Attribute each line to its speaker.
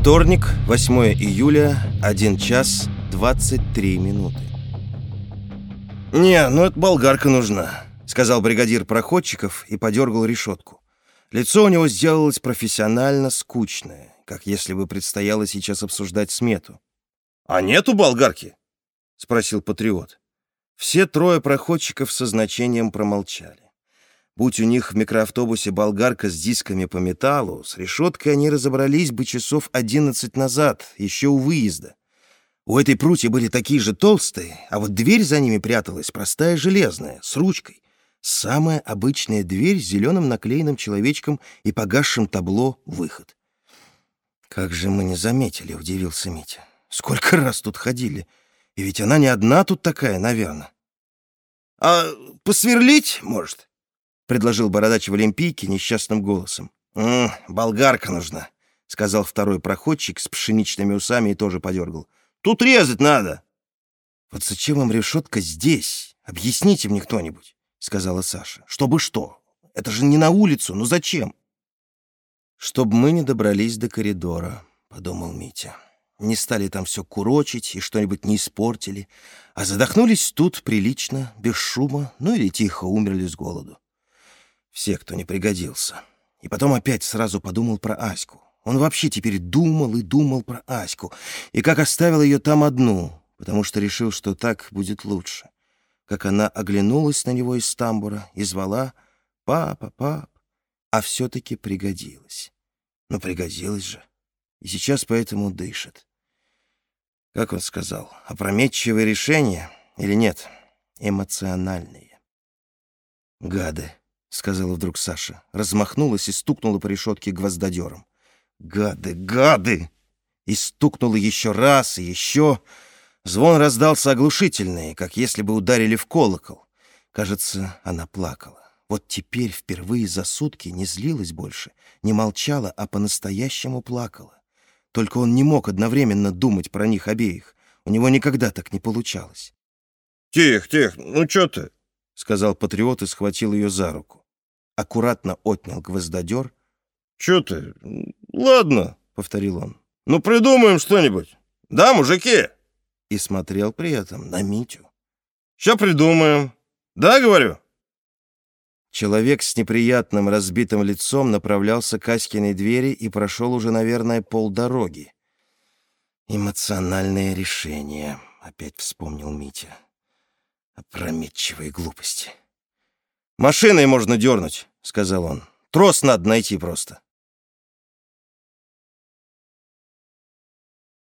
Speaker 1: Вторник, 8 июля, 1 час 23 минуты. «Не, ну это болгарка нужна», — сказал бригадир проходчиков и подергал решетку. Лицо у него сделалось профессионально скучное, как если бы предстояло сейчас обсуждать смету. «А нету болгарки?» — спросил патриот. Все трое проходчиков со значением промолчали. Будь у них в микроавтобусе болгарка с дисками по металлу, с решеткой они разобрались бы часов одиннадцать назад, еще у выезда. У этой прутья были такие же толстые, а вот дверь за ними пряталась простая железная, с ручкой. Самая обычная дверь с зеленым наклеенным человечком и погасшим табло «Выход». «Как же мы не заметили», — удивился Митя. «Сколько раз тут ходили? И ведь она не одна тут такая, наверное». «А посверлить, может?» Предложил бородач в Олимпийке несчастным голосом. «М -м, «Болгарка нужна», — сказал второй проходчик с пшеничными усами и тоже подергал. «Тут резать надо». «Вот зачем вам решетка здесь? Объясните мне кто-нибудь», — сказала Саша. «Чтобы что? Это же не на улицу, ну зачем?» «Чтобы мы не добрались до коридора», — подумал Митя. «Не стали там все курочить и что-нибудь не испортили, а задохнулись тут прилично, без шума, ну или тихо умерли с голоду. Все, кто не пригодился. И потом опять сразу подумал про Аську. Он вообще теперь думал и думал про Аську, и как оставил ее там одну, потому что решил, что так будет лучше. Как она оглянулась на него из тамбура и звала «Папа, пап», а все-таки пригодилась. Но пригодилась же. И сейчас поэтому дышит. Как он сказал, опрометчивое решение или нет? Эмоциональные. Гады. — сказала вдруг Саша. Размахнулась и стукнула по решетке гвоздодером. «Гады, гады!» И стукнула еще раз и еще. Звон раздался оглушительный, как если бы ударили в колокол. Кажется, она плакала. Вот теперь впервые за сутки не злилась больше, не молчала, а по-настоящему плакала. Только он не мог одновременно думать про них обеих. У него никогда так не получалось.
Speaker 2: «Тих, тих, ну что ты?»
Speaker 1: — сказал патриот и схватил ее за руку аккуратно отнял гвоздодер.
Speaker 2: «Чё ты? Ладно», — повторил он. «Ну, придумаем что-нибудь. Да, мужики?»
Speaker 1: И смотрел при этом на Митю.
Speaker 2: «Ща придумаем. Да, говорю?»
Speaker 1: Человек с неприятным разбитым лицом направлялся к Аськиной двери и прошел уже, наверное, полдороги. «Эмоциональное решение», — опять вспомнил Митя. «Опрометчивые глупости».
Speaker 2: «Машиной можно дернуть», — сказал он. «Трос надо найти просто».